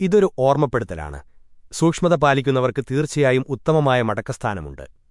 ഇതൊരു ഓർമ്മപ്പെടുത്തലാണ്. സൂക്ഷ്മത പാലിക്കുന്നവർക്ക് തീർച്ചയായും ഉത്തമമായ മടക്കസ്ഥാനമുണ്ട്.